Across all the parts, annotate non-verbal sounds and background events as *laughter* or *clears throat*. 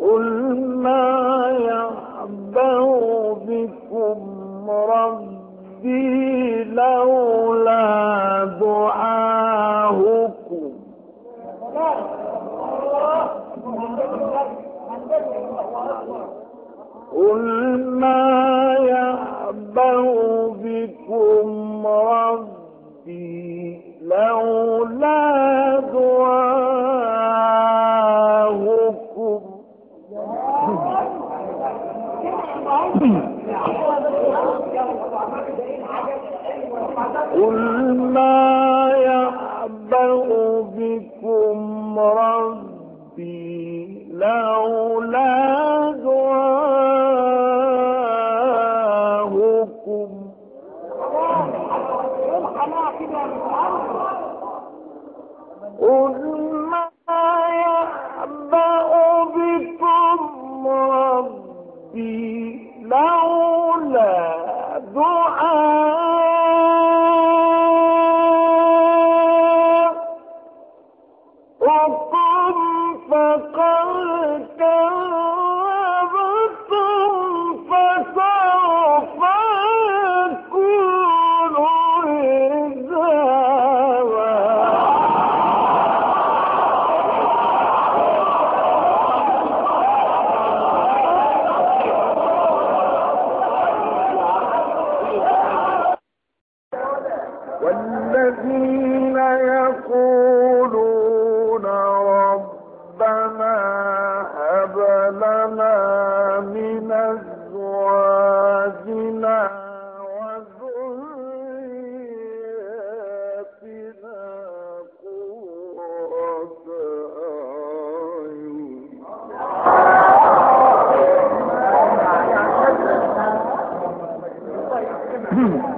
قل ما يعبأ بكم ربي لولا دعاؤكم. قل ما قل ما يعبأ بكم ربي لولا دعاؤكم. قل ما يعبأ بكم ربي لولا دعاؤكم والذين يقولون ربنا هب لنا من أزواجنا وذرياتنا قرة أعين. وجعلنا *clears throat*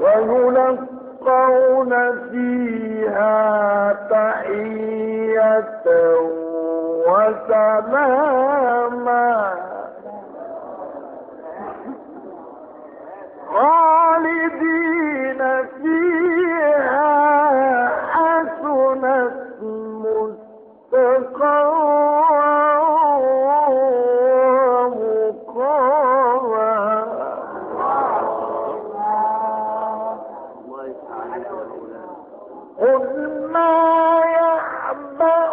ويلقون فيها تحية وسلاما قل ما يعبأ